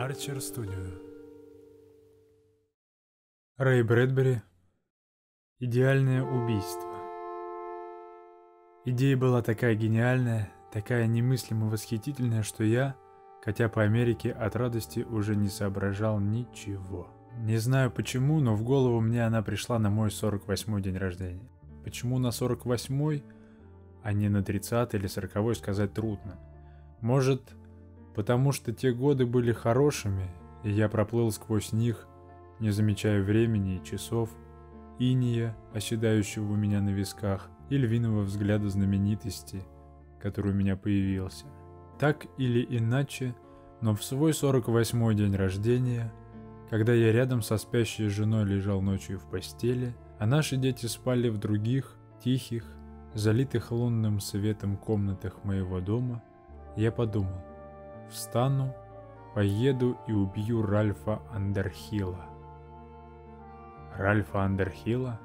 Archer Studio. Рэй Брэдбери. Идеальное убийство. Идея была такая гениальная, такая немыслимо восхитительная, что я, хотя по Америке от радости уже не соображал ничего. Не знаю почему, но в голову мне она пришла на мой 48-й день рождения. Почему на 48-й, а не на 30 или 40 сказать трудно. Может, потому что те годы были хорошими, и я проплыл сквозь них, не замечая времени и часов, иния, оседающего у меня на висках, и львиного взгляда знаменитости, который у меня появился. Так или иначе, но в свой 48-й день рождения, когда я рядом со спящей женой лежал ночью в постели, а наши дети спали в других, тихих, залитых лунным светом комнатах моего дома, я подумал, встану, поеду и убью Ральфа Андерхилла. Ральфа Андерхилла?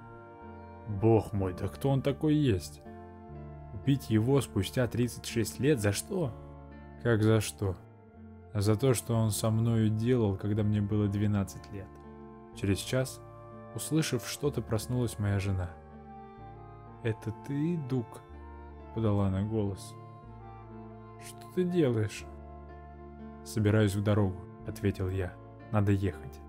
Бог мой, да кто он такой есть? Убить его спустя 36 лет за что? Как за что? За то, что он со мною делал, когда мне было 12 лет. Через час, услышав что-то, проснулась моя жена. «Это ты, Дук?» — подала она голос. «Что ты делаешь?» «Собираюсь в дорогу», — ответил я. «Надо ехать».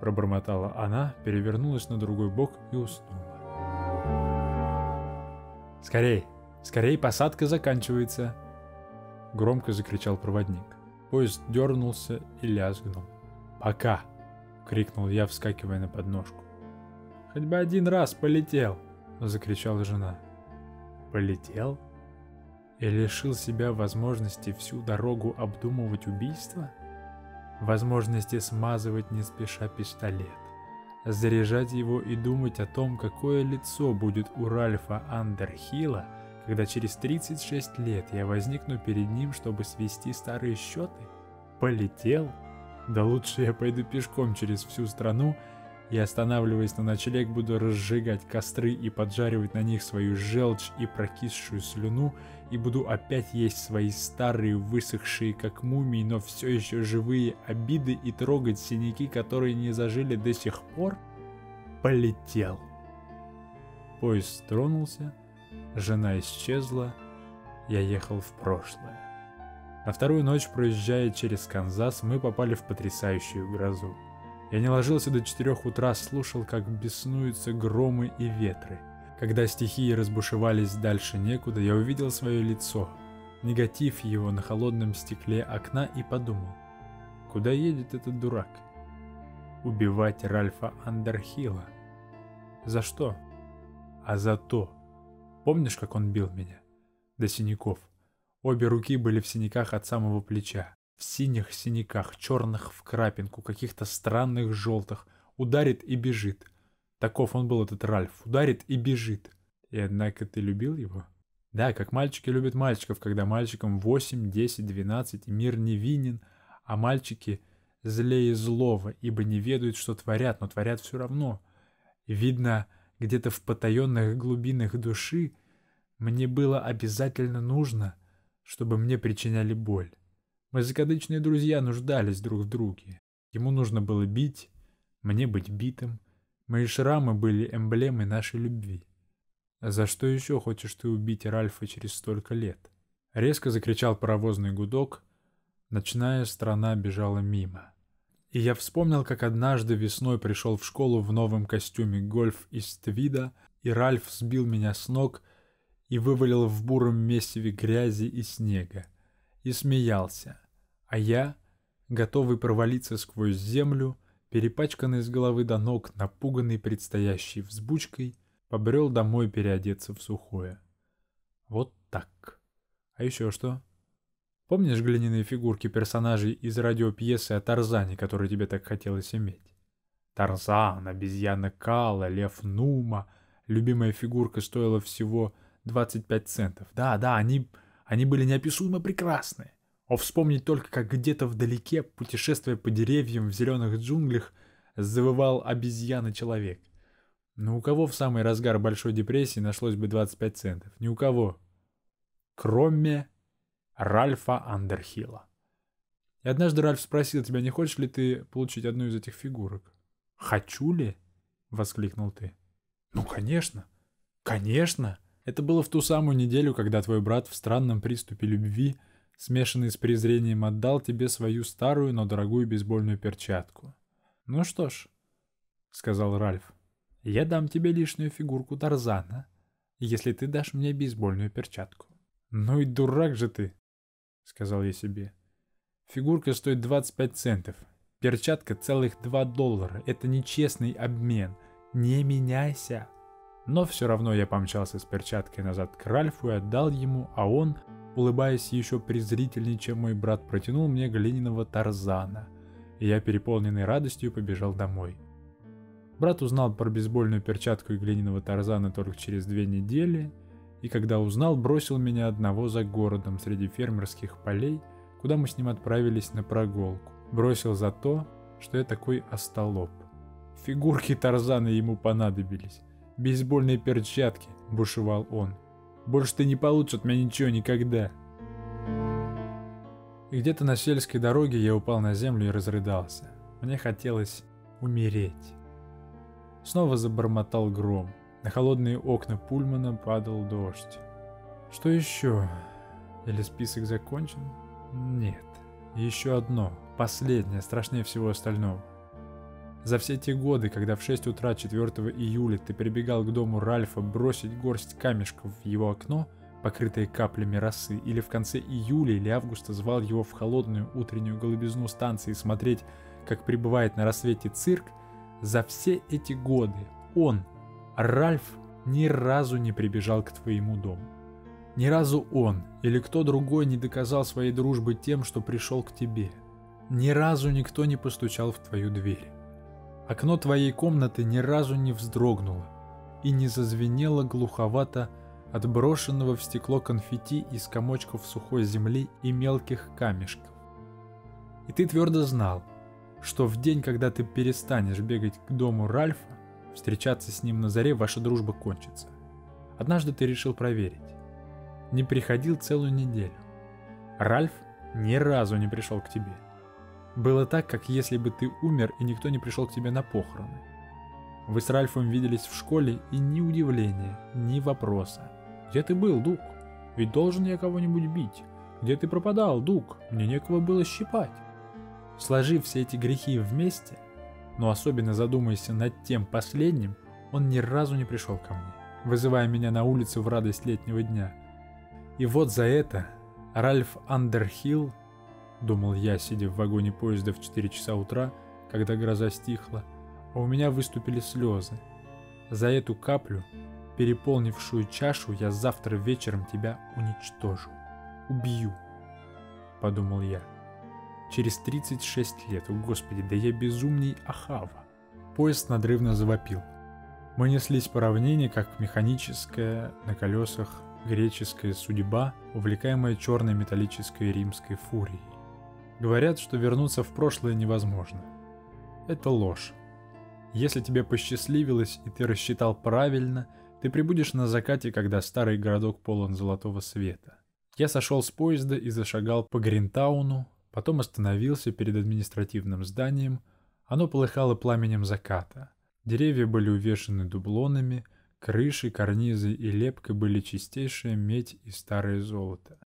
Пробормотала она, перевернулась на другой бок и уснула. «Скорей! Скорей, посадка заканчивается!» Громко закричал проводник. Поезд дернулся и лязгнул. «Пока!» — крикнул я, вскакивая на подножку. «Хоть бы один раз полетел!» — закричала жена. «Полетел?» И лишил себя возможности всю дорогу обдумывать убийство? Возможности смазывать не спеша пистолет, заряжать его и думать о том, какое лицо будет у Ральфа Андерхилла, когда через 36 лет я возникну перед ним, чтобы свести старые счеты? Полетел? Да лучше я пойду пешком через всю страну и, останавливаясь на ночлег, буду разжигать костры и поджаривать на них свою желчь и прокисшую слюну, и буду опять есть свои старые, высохшие как мумии, но все еще живые обиды и трогать синяки, которые не зажили до сих пор? Полетел. Поезд тронулся, жена исчезла, я ехал в прошлое. На вторую ночь, проезжая через Канзас, мы попали в потрясающую грозу. Я не ложился до четырех утра, слушал, как беснуются громы и ветры. Когда стихии разбушевались дальше некуда, я увидел свое лицо, негатив его на холодном стекле окна и подумал, куда едет этот дурак? Убивать Ральфа Андерхилла. За что? А за то. Помнишь, как он бил меня? До синяков. Обе руки были в синяках от самого плеча в синих синяках, черных в крапинку, каких-то странных желтых, ударит и бежит. Таков он был, этот Ральф, ударит и бежит. И однако ты любил его? Да, как мальчики любят мальчиков, когда мальчикам 8, 10, 12, и мир невинен, а мальчики злее злого, ибо не ведают, что творят, но творят все равно. Видно, где-то в потаенных глубинах души мне было обязательно нужно, чтобы мне причиняли боль. Мы закадычные друзья нуждались друг в друге. Ему нужно было бить, мне быть битым. Мои шрамы были эмблемой нашей любви. «За что еще хочешь ты убить Ральфа через столько лет?» Резко закричал паровозный гудок. Ночная страна бежала мимо. И я вспомнил, как однажды весной пришел в школу в новом костюме гольф из твида, и Ральф сбил меня с ног и вывалил в буром месиве грязи и снега. И смеялся. А я, готовый провалиться сквозь землю, перепачканный с головы до ног, напуганный предстоящей взбучкой, побрел домой переодеться в сухое. Вот так. А еще что? Помнишь глиняные фигурки персонажей из радиопьесы о Тарзане, которые тебе так хотелось иметь? Тарзан, обезьяна Кала, лев Нума. Любимая фигурка стоила всего 25 центов. Да, да, они, они были неописуемо прекрасные. А вспомнить только, как где-то вдалеке, путешествуя по деревьям в зеленых джунглях, завывал обезьяна-человек. Но у кого в самый разгар Большой депрессии нашлось бы 25 центов? Ни у кого. Кроме Ральфа Андерхилла. И однажды Ральф спросил тебя, не хочешь ли ты получить одну из этих фигурок? «Хочу ли?» — воскликнул ты. «Ну, конечно! Конечно!» Это было в ту самую неделю, когда твой брат в странном приступе любви, смешанный с презрением, отдал тебе свою старую, но дорогую бейсбольную перчатку. «Ну что ж», — сказал Ральф, — «я дам тебе лишнюю фигурку Тарзана, если ты дашь мне бейсбольную перчатку». «Ну и дурак же ты», — сказал я себе. «Фигурка стоит 25 центов, перчатка целых 2 доллара, это нечестный обмен, не меняйся». Но все равно я помчался с перчаткой назад к Ральфу и отдал ему, а он, улыбаясь еще презрительнее, чем мой брат, протянул мне глиняного Тарзана — и я, переполненный радостью, побежал домой. Брат узнал про бейсбольную перчатку и глиняного Тарзана только через две недели, и когда узнал, бросил меня одного за городом среди фермерских полей, куда мы с ним отправились на прогулку. Бросил за то, что я такой остолоп. Фигурки Тарзана ему понадобились. Бейсбольные перчатки, бушевал он. Больше ты не получишь от меня ничего никогда. И где-то на сельской дороге я упал на землю и разрыдался. Мне хотелось умереть. Снова забормотал гром. На холодные окна Пульмана падал дождь. Что еще? Или список закончен? Нет. Еще одно, последнее, страшнее всего остального. За все те годы, когда в 6 утра 4 июля ты прибегал к дому Ральфа бросить горсть камешков в его окно – покрытые каплями росы, или в конце июля или августа звал его в холодную утреннюю голубизну станции смотреть, как прибывает на рассвете цирк, за все эти годы он, Ральф, ни разу не прибежал к твоему дому. Ни разу он или кто другой не доказал своей дружбы тем, что пришел к тебе. Ни разу никто не постучал в твою дверь. Окно твоей комнаты ни разу не вздрогнуло и не зазвенело глуховато от брошенного в стекло конфетти из комочков сухой земли и мелких камешков. И ты твердо знал, что в день, когда ты перестанешь бегать к дому Ральфа, встречаться с ним на заре, ваша дружба кончится. Однажды ты решил проверить. Не приходил целую неделю. Ральф ни разу не пришел к тебе. Было так, как если бы ты умер и никто не пришел к тебе на похороны. Вы с Ральфом виделись в школе и ни удивления, ни вопроса. Где ты был, Дук? Ведь должен я кого-нибудь бить. Где ты пропадал, Дук? Мне некого было щипать. Сложив все эти грехи вместе, но особенно задумайся над тем последним, он ни разу не пришел ко мне, вызывая меня на улицу в радость летнего дня. И вот за это Ральф Андерхилл, думал я, сидя в вагоне поезда в 4 часа утра, когда гроза стихла, а у меня выступили слезы. За эту каплю переполнившую чашу, я завтра вечером тебя уничтожу. Убью, подумал я. Через 36 лет, о господи, да я безумней Ахава. Поезд надрывно завопил. Мы неслись по равнине, как механическая на колесах греческая судьба, увлекаемая черной металлической римской фурией. Говорят, что вернуться в прошлое невозможно. Это ложь. Если тебе посчастливилось и ты рассчитал правильно – ты прибудешь на закате, когда старый городок полон золотого света. Я сошел с поезда и зашагал по Гринтауну, потом остановился перед административным зданием. Оно полыхало пламенем заката. Деревья были увешаны дублонами, крыши, карнизы и лепка были чистейшая медь и старое золото.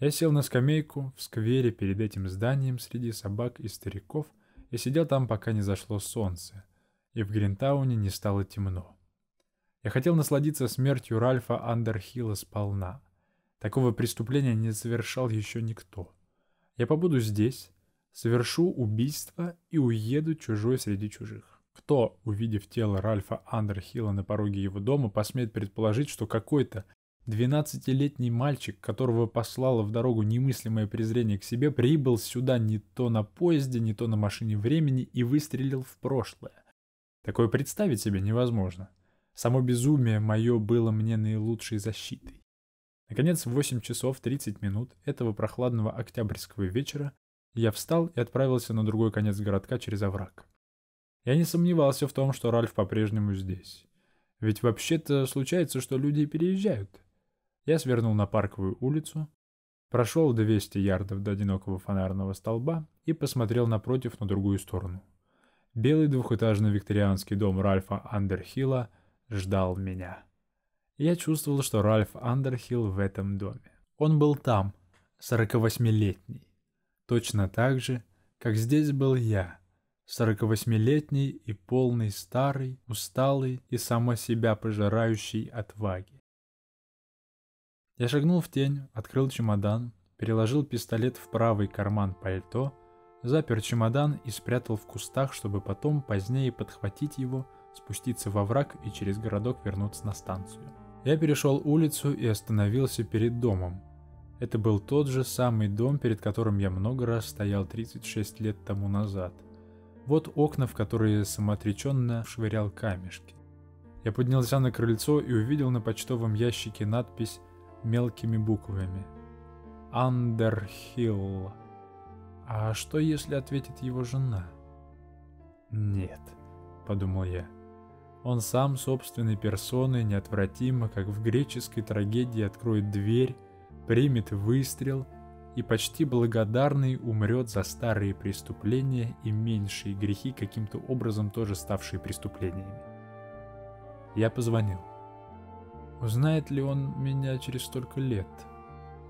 Я сел на скамейку в сквере перед этим зданием среди собак и стариков и сидел там, пока не зашло солнце, и в Гринтауне не стало темно. Я хотел насладиться смертью Ральфа Андерхилла сполна. Такого преступления не совершал еще никто. Я побуду здесь, совершу убийство и уеду чужой среди чужих. Кто, увидев тело Ральфа Андерхилла на пороге его дома, посмеет предположить, что какой-то двенадцатилетний мальчик, которого послало в дорогу немыслимое презрение к себе, прибыл сюда не то на поезде, не то на машине времени и выстрелил в прошлое. Такое представить себе невозможно. Само безумие мое было мне наилучшей защитой. Наконец, в 8 часов 30 минут этого прохладного октябрьского вечера я встал и отправился на другой конец городка через овраг. Я не сомневался в том, что Ральф по-прежнему здесь. Ведь вообще-то случается, что люди переезжают. Я свернул на парковую улицу, Прошел 200 ярдов до одинокого фонарного столба и посмотрел напротив на другую сторону. Белый двухэтажный викторианский дом Ральфа Андерхилла ждал меня. Я чувствовал, что Ральф Андерхилл в этом доме. Он был там, 48-летний. Точно так же, как здесь был я, 48-летний и полный старый, усталый и само себя пожирающий отваги. Я шагнул в тень, открыл чемодан, переложил пистолет в правый карман пальто, запер чемодан и спрятал в кустах, чтобы потом позднее подхватить его, спуститься во враг и через городок вернуться на станцию. Я перешел улицу и остановился перед домом. Это был тот же самый дом, перед которым я много раз стоял 36 лет тому назад. Вот окна, в которые самоотреченно швырял камешки. Я поднялся на крыльцо и увидел на почтовом ящике надпись мелкими буквами. Андерхилл. А что, если ответит его жена? Нет, подумал я. Он сам собственной персоной неотвратимо, как в греческой трагедии, откроет дверь, примет выстрел и почти благодарный умрет за старые преступления и меньшие грехи, каким-то образом тоже ставшие преступлениями. Я позвонил. Узнает ли он меня через столько лет?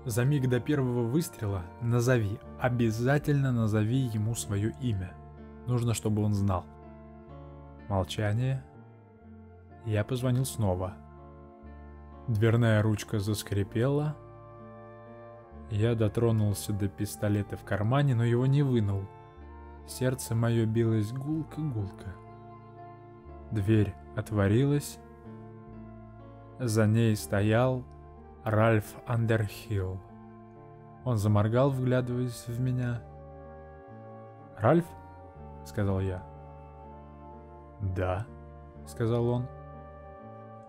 За миг до первого выстрела назови, обязательно назови ему свое имя. Нужно, чтобы он знал. Молчание. Я позвонил снова. Дверная ручка заскрипела, я дотронулся до пистолета в кармане, но его не вынул. Сердце мое билось гулко-гулко. Дверь отворилась. За ней стоял Ральф Андерхилл. Он заморгал, вглядываясь в меня. «Ральф?» — сказал я. «Да», — сказал он.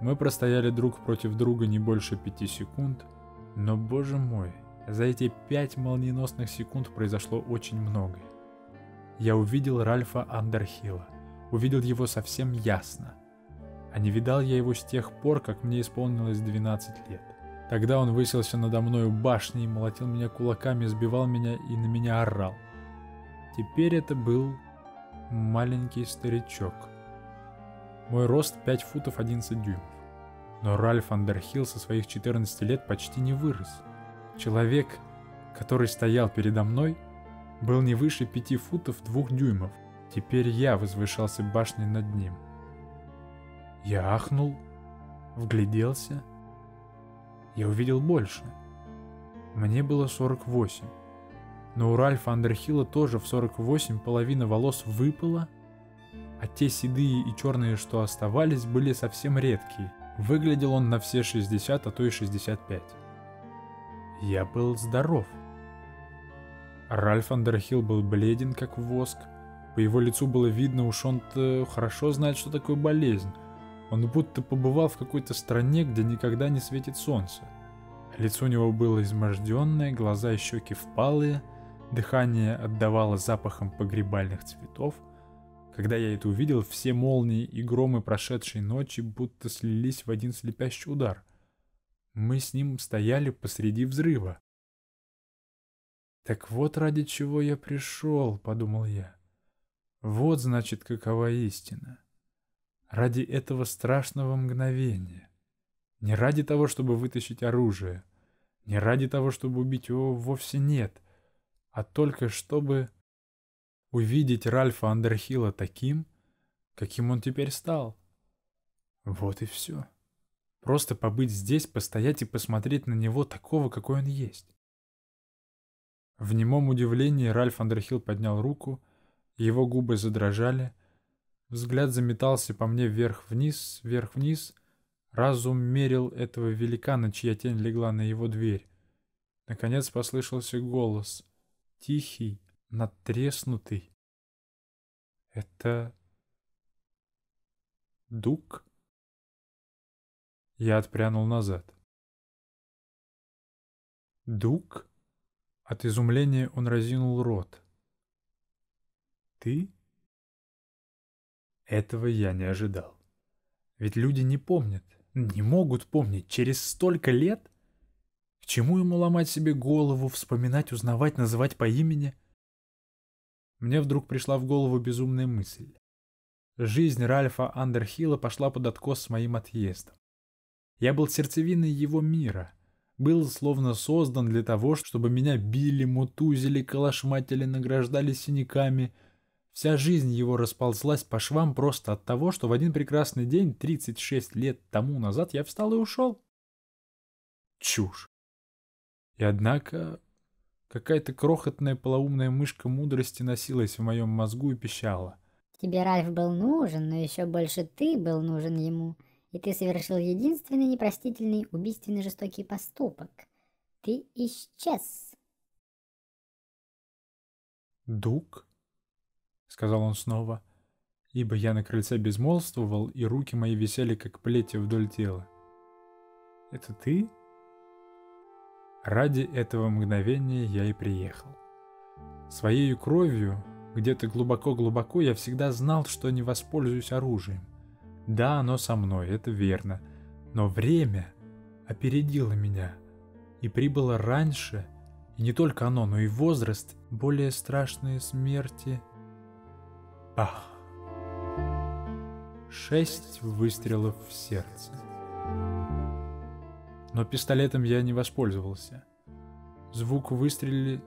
Мы простояли друг против друга не больше пяти секунд, но, боже мой, за эти пять молниеносных секунд произошло очень многое. Я увидел Ральфа Андерхилла, увидел его совсем ясно. А не видал я его с тех пор, как мне исполнилось 12 лет. Тогда он выселся надо мною башней, молотил меня кулаками, сбивал меня и на меня орал. Теперь это был маленький старичок. Мой рост 5 футов 11 дюймов. Но Ральф Андерхилл со своих 14 лет почти не вырос. Человек, который стоял передо мной, был не выше пяти футов двух дюймов. Теперь я возвышался башней над ним. Я ахнул, вгляделся. Я увидел больше. Мне было 48. Но у Ральфа Андерхилла тоже в 48 половина волос выпала, а те седые и черные, что оставались, были совсем редкие. Выглядел он на все 60, а то и 65. Я был здоров. Ральф Андерхилл был бледен, как воск. По его лицу было видно, уж он-то хорошо знает, что такое болезнь. Он будто побывал в какой-то стране, где никогда не светит солнце. Лицо у него было изможденное, глаза и щеки впалые, дыхание отдавало запахом погребальных цветов. Когда я это увидел, все молнии и громы прошедшей ночи будто слились в один слепящий удар — мы с ним стояли посреди взрыва. «Так вот ради чего я пришел», — подумал я. «Вот, значит, какова истина. Ради этого страшного мгновения. Не ради того, чтобы вытащить оружие, не ради того, чтобы убить его, вовсе нет, а только чтобы увидеть Ральфа Андерхилла таким, каким он теперь стал. Вот и все». Просто побыть здесь, постоять и посмотреть на него такого, какой он есть. В немом удивлении Ральф Андерхилл поднял руку, его губы задрожали, взгляд заметался по мне вверх-вниз, вверх-вниз, разум мерил этого великана, чья тень легла на его дверь. Наконец послышался голос, тихий, надтреснутый. «Это... Дук?» Я отпрянул назад. «Дук?» От изумления он разинул рот. «Ты?» Этого я не ожидал. Ведь люди не помнят, не могут помнить через столько лет. К чему ему ломать себе голову, вспоминать, узнавать, называть по имени? Мне вдруг пришла в голову безумная мысль. Жизнь Ральфа Андерхилла пошла под откос с моим отъездом. Я был сердцевиной его мира, был словно создан для того, чтобы меня били, мутузили, калашматили, награждали синяками. Вся жизнь его расползлась по швам просто от того, что в один прекрасный день, 36 лет тому назад, я встал и ушел. Чушь. И однако какая-то крохотная полоумная мышка мудрости носилась в моем мозгу и пищала. Тебе Ральф был нужен, но еще больше ты был нужен ему и ты совершил единственный непростительный убийственный жестокий поступок. Ты исчез. «Дук?» — сказал он снова, ибо я на крыльце безмолвствовал, и руки мои висели, как плети вдоль тела. «Это ты?» Ради этого мгновения я и приехал. Своей кровью, где-то глубоко-глубоко, я всегда знал, что не воспользуюсь оружием. Да, оно со мной, это верно. Но время опередило меня и прибыло раньше, и не только оно, но и возраст, более страшные смерти. Ах! Шесть выстрелов в сердце. Но пистолетом я не воспользовался. Звук выстрелили...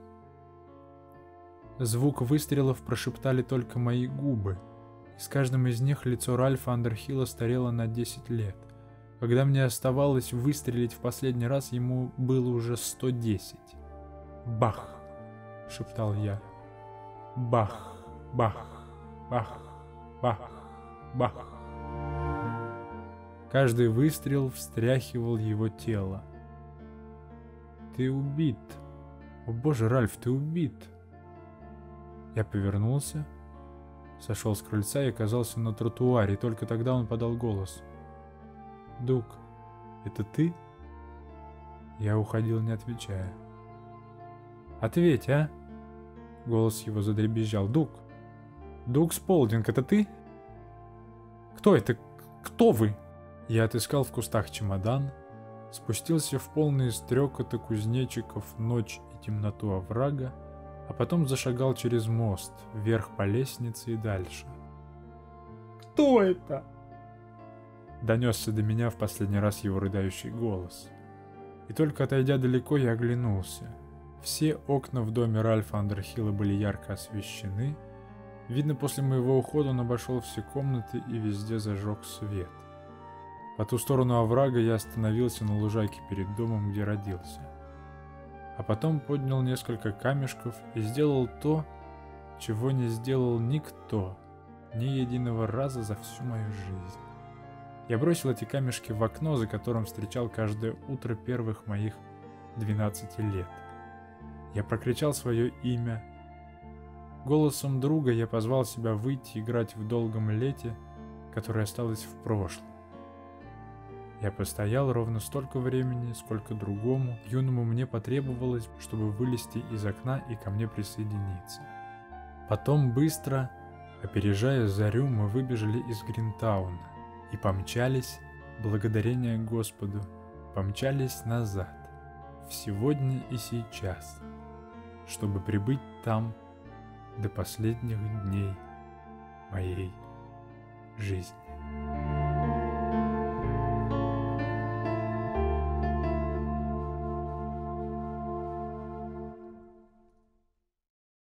Звук выстрелов прошептали только мои губы — с каждым из них лицо Ральфа Андерхилла старело на 10 лет. Когда мне оставалось выстрелить в последний раз, ему было уже 110. «Бах!» — шептал я. «Бах! Бах! Бах! Бах! Бах!» Каждый выстрел встряхивал его тело. «Ты убит! О боже, Ральф, ты убит!» Я повернулся — Сошел с крыльца и оказался на тротуаре, только тогда он подал голос. «Дук, это ты?» Я уходил, не отвечая. «Ответь, а?» Голос его задребезжал. «Дук! Дук Сполдинг, это ты?» «Кто это? Кто вы?» Я отыскал в кустах чемодан, спустился в полные стрекоты кузнечиков ночь и темноту оврага, а потом зашагал через мост, вверх по лестнице и дальше. «Кто это?» Донесся до меня в последний раз его рыдающий голос. И только отойдя далеко, я оглянулся. Все окна в доме Ральфа Андерхилла были ярко освещены. Видно, после моего ухода он обошел все комнаты и везде зажег свет. По ту сторону оврага я остановился на лужайке перед домом, где родился а потом поднял несколько камешков и сделал то, чего не сделал никто ни единого раза за всю мою жизнь. Я бросил эти камешки в окно, за которым встречал каждое утро первых моих 12 лет. Я прокричал свое имя. Голосом друга я позвал себя выйти играть в долгом лете, которое осталось в прошлом. Я постоял ровно столько времени, сколько другому, юному мне потребовалось, чтобы вылезти из окна и ко мне присоединиться. Потом быстро, опережая зарю, мы выбежали из Гринтауна и помчались, благодарение Господу, помчались назад, в сегодня и сейчас, чтобы прибыть там до последних дней моей жизни.